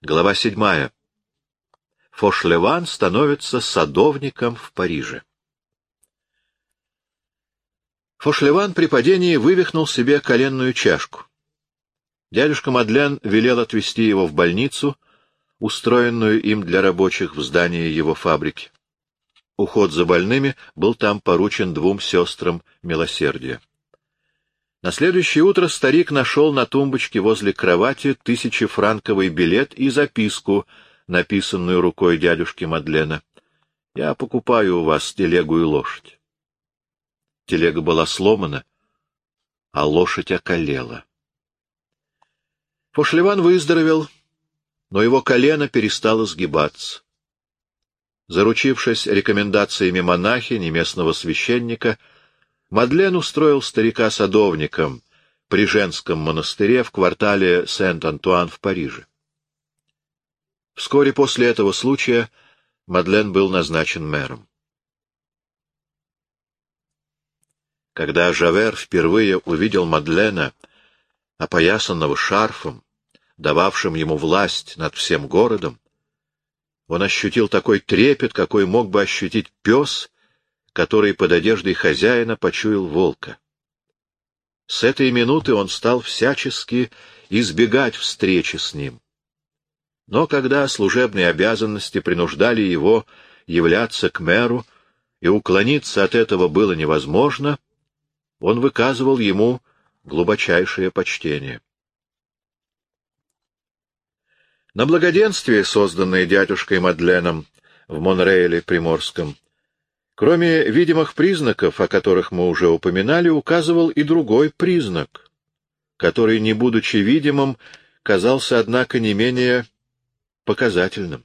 Глава седьмая. Фошлеван становится садовником в Париже. Фошлеван при падении вывихнул себе коленную чашку. Дядюшка Мадлен велел отвезти его в больницу, устроенную им для рабочих в здании его фабрики. Уход за больными был там поручен двум сестрам милосердия. На следующее утро старик нашел на тумбочке возле кровати тысячефранковый билет и записку, написанную рукой дядюшки Мадлена. «Я покупаю у вас телегу и лошадь». Телега была сломана, а лошадь околела. Фошлеван выздоровел, но его колено перестало сгибаться. Заручившись рекомендациями монахини, местного священника, Мадлен устроил старика садовником при женском монастыре в квартале Сент-Антуан в Париже. Вскоре после этого случая Мадлен был назначен мэром. Когда Жавер впервые увидел Мадлена, опоясанного шарфом, дававшим ему власть над всем городом, он ощутил такой трепет, какой мог бы ощутить пес, который под одеждой хозяина почуял волка. С этой минуты он стал всячески избегать встречи с ним. Но когда служебные обязанности принуждали его являться к мэру, и уклониться от этого было невозможно, он выказывал ему глубочайшее почтение. На благоденствие, созданное дядюшкой Мадленом в Монрейле Приморском, кроме видимых признаков, о которых мы уже упоминали, указывал и другой признак, который, не будучи видимым, казался, однако, не менее показательным.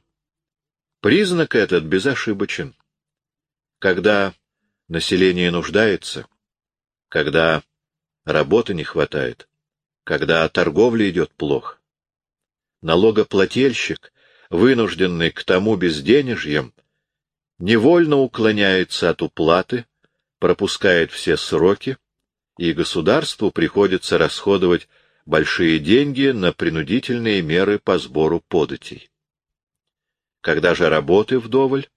Признак этот безошибочен. Когда население нуждается, когда работы не хватает, когда торговля идет плохо, налогоплательщик, вынужденный к тому безденежьем, невольно уклоняется от уплаты, пропускает все сроки, и государству приходится расходовать большие деньги на принудительные меры по сбору податей. Когда же работы вдоволь,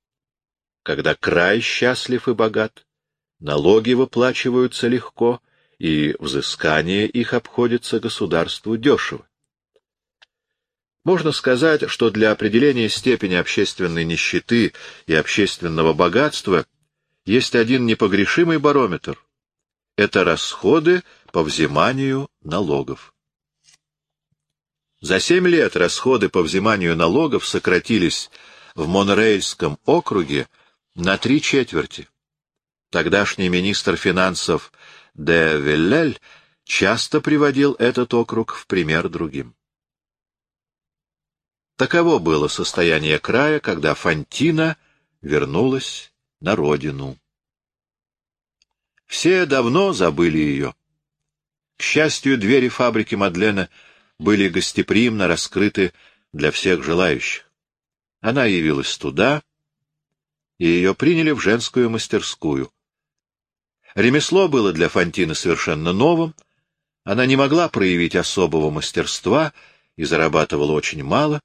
когда край счастлив и богат, налоги выплачиваются легко, и взыскание их обходится государству дешево. Можно сказать, что для определения степени общественной нищеты и общественного богатства есть один непогрешимый барометр — это расходы по взиманию налогов. За семь лет расходы по взиманию налогов сократились в Монрейском округе на три четверти. Тогдашний министр финансов де Виллель часто приводил этот округ в пример другим. Таково было состояние края, когда Фантина вернулась на родину. Все давно забыли ее. К счастью, двери фабрики Мадлена были гостеприимно раскрыты для всех желающих. Она явилась туда, и ее приняли в женскую мастерскую. Ремесло было для Фантины совершенно новым, она не могла проявить особого мастерства и зарабатывала очень мало,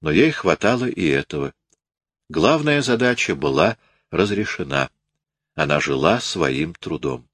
но ей хватало и этого. Главная задача была разрешена. Она жила своим трудом.